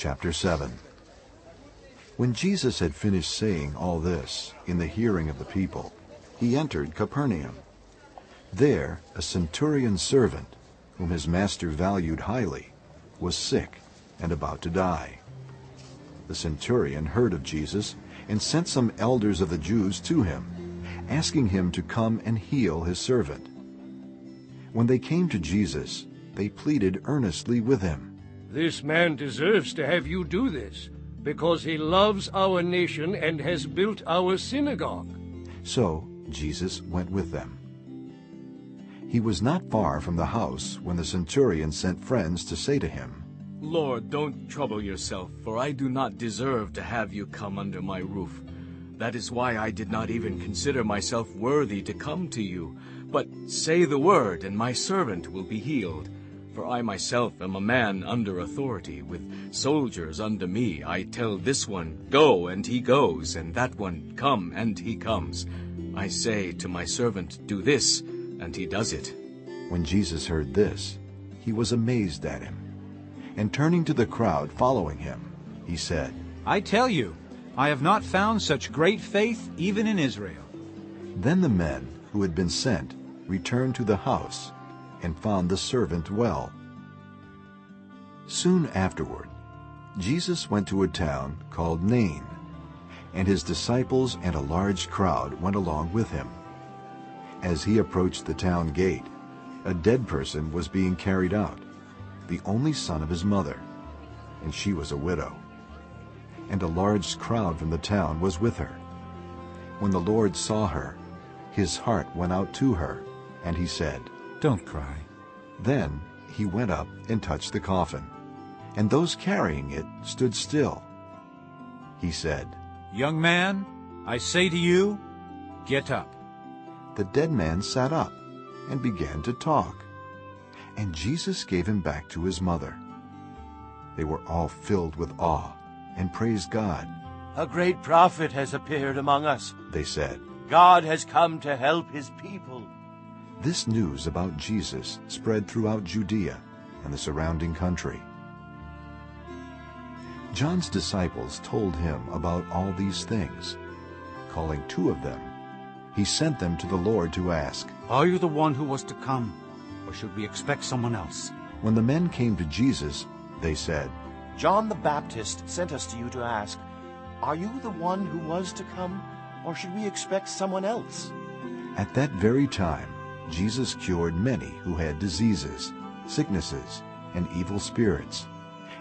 Chapter 7 When Jesus had finished saying all this in the hearing of the people, he entered Capernaum. There a centurion servant, whom his master valued highly, was sick and about to die. The centurion heard of Jesus and sent some elders of the Jews to him, asking him to come and heal his servant. When they came to Jesus, they pleaded earnestly with him. This man deserves to have you do this, because he loves our nation and has built our synagogue. So Jesus went with them. He was not far from the house when the centurion sent friends to say to him, Lord, don't trouble yourself, for I do not deserve to have you come under my roof. That is why I did not even consider myself worthy to come to you. But say the word, and my servant will be healed. For I myself am a man under authority, with soldiers under me. I tell this one, Go, and he goes, and that one, Come, and he comes. I say to my servant, Do this, and he does it. When Jesus heard this, he was amazed at him. And turning to the crowd following him, he said, I tell you, I have not found such great faith even in Israel. Then the men who had been sent returned to the house and found the servant well. Soon afterward, Jesus went to a town called Nain, and his disciples and a large crowd went along with him. As he approached the town gate, a dead person was being carried out, the only son of his mother, and she was a widow. And a large crowd from the town was with her. When the Lord saw her, his heart went out to her, and he said, Don't cry. Then he went up and touched the coffin, and those carrying it stood still. He said, Young man, I say to you, get up. The dead man sat up and began to talk, and Jesus gave him back to his mother. They were all filled with awe and praised God. A great prophet has appeared among us. They said, God has come to help his people. This news about Jesus spread throughout Judea and the surrounding country. John's disciples told him about all these things. Calling two of them, he sent them to the Lord to ask, Are you the one who was to come, or should we expect someone else? When the men came to Jesus, they said, John the Baptist sent us to you to ask, Are you the one who was to come, or should we expect someone else? At that very time, Jesus cured many who had diseases, sicknesses, and evil spirits,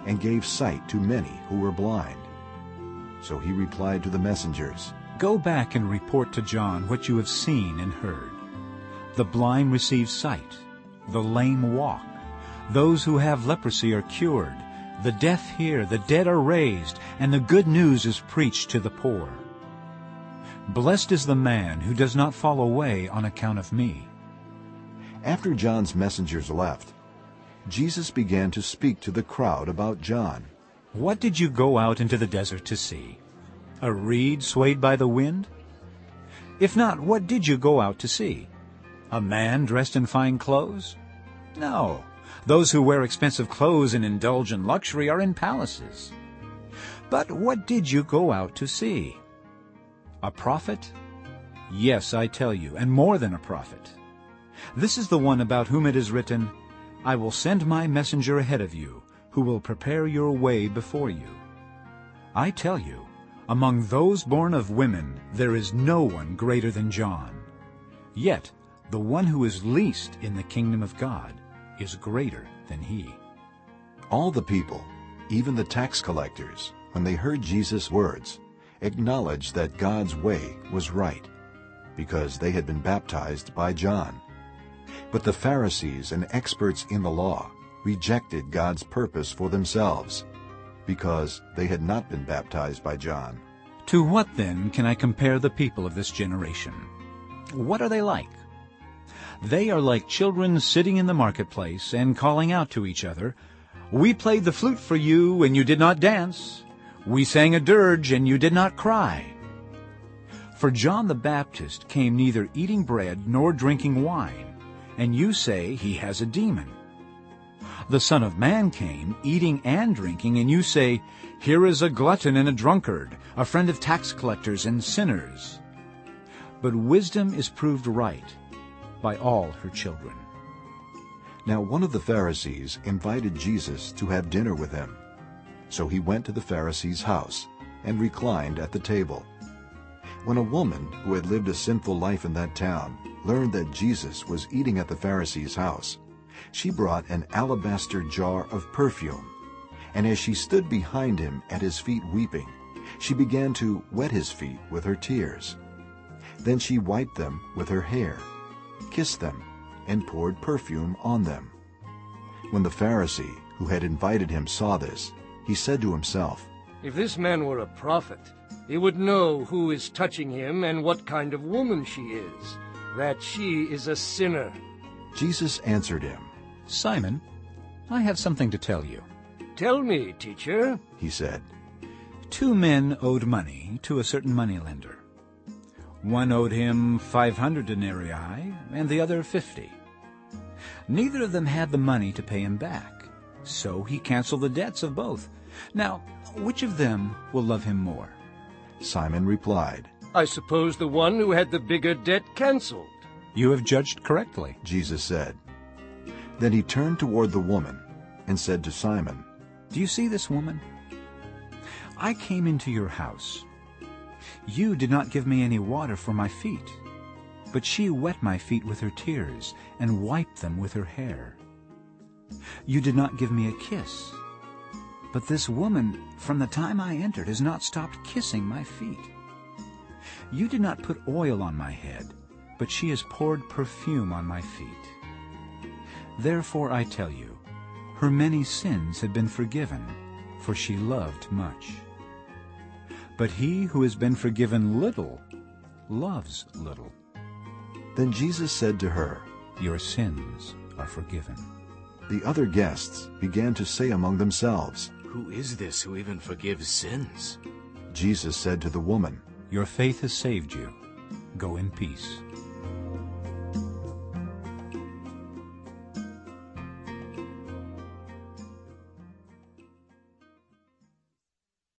and gave sight to many who were blind. So he replied to the messengers, Go back and report to John what you have seen and heard. The blind receive sight, the lame walk, those who have leprosy are cured, the deaf hear, the dead are raised, and the good news is preached to the poor. Blessed is the man who does not fall away on account of me. After John's messengers left, Jesus began to speak to the crowd about John. What did you go out into the desert to see? A reed swayed by the wind? If not, what did you go out to see? A man dressed in fine clothes? No. Those who wear expensive clothes and indulge in luxury are in palaces. But what did you go out to see? A prophet? Yes, I tell you, and more than a prophet. This is the one about whom it is written, I will send my messenger ahead of you, who will prepare your way before you. I tell you, among those born of women there is no one greater than John. Yet the one who is least in the kingdom of God is greater than he. All the people, even the tax collectors, when they heard Jesus' words, acknowledged that God's way was right, because they had been baptized by John. But the Pharisees and experts in the law rejected God's purpose for themselves, because they had not been baptized by John. To what then can I compare the people of this generation? What are they like? They are like children sitting in the marketplace and calling out to each other, We played the flute for you, and you did not dance. We sang a dirge, and you did not cry. For John the Baptist came neither eating bread nor drinking wine, and you say he has a demon. The Son of Man came, eating and drinking, and you say, Here is a glutton and a drunkard, a friend of tax collectors and sinners. But wisdom is proved right by all her children. Now one of the Pharisees invited Jesus to have dinner with him. So he went to the Pharisee's house and reclined at the table. When a woman who had lived a sinful life in that town learned that Jesus was eating at the Pharisee's house, she brought an alabaster jar of perfume. And as she stood behind him at his feet weeping, she began to wet his feet with her tears. Then she wiped them with her hair, kissed them, and poured perfume on them. When the Pharisee who had invited him saw this, he said to himself, If this man were a prophet, he would know who is touching him and what kind of woman she is, that she is a sinner. Jesus answered him, Simon, I have something to tell you. Tell me, teacher. He said, Two men owed money to a certain moneylender. One owed him 500 denarii and the other 50. Neither of them had the money to pay him back, so he canceled the debts of both. Now, which of them will love him more? Simon replied, I suppose the one who had the bigger debt cancelled. You have judged correctly. Jesus said. Then he turned toward the woman and said to Simon, Do you see this woman? I came into your house. You did not give me any water for my feet, but she wet my feet with her tears and wiped them with her hair. You did not give me a kiss, but this woman, from the time I entered, has not stopped kissing my feet. You did not put oil on my head, but she has poured perfume on my feet. Therefore I tell you, her many sins have been forgiven, for she loved much. But he who has been forgiven little loves little. Then Jesus said to her, Your sins are forgiven. The other guests began to say among themselves, Who is this who even forgives sins? Jesus said to the woman, Your faith has saved you. Go in peace.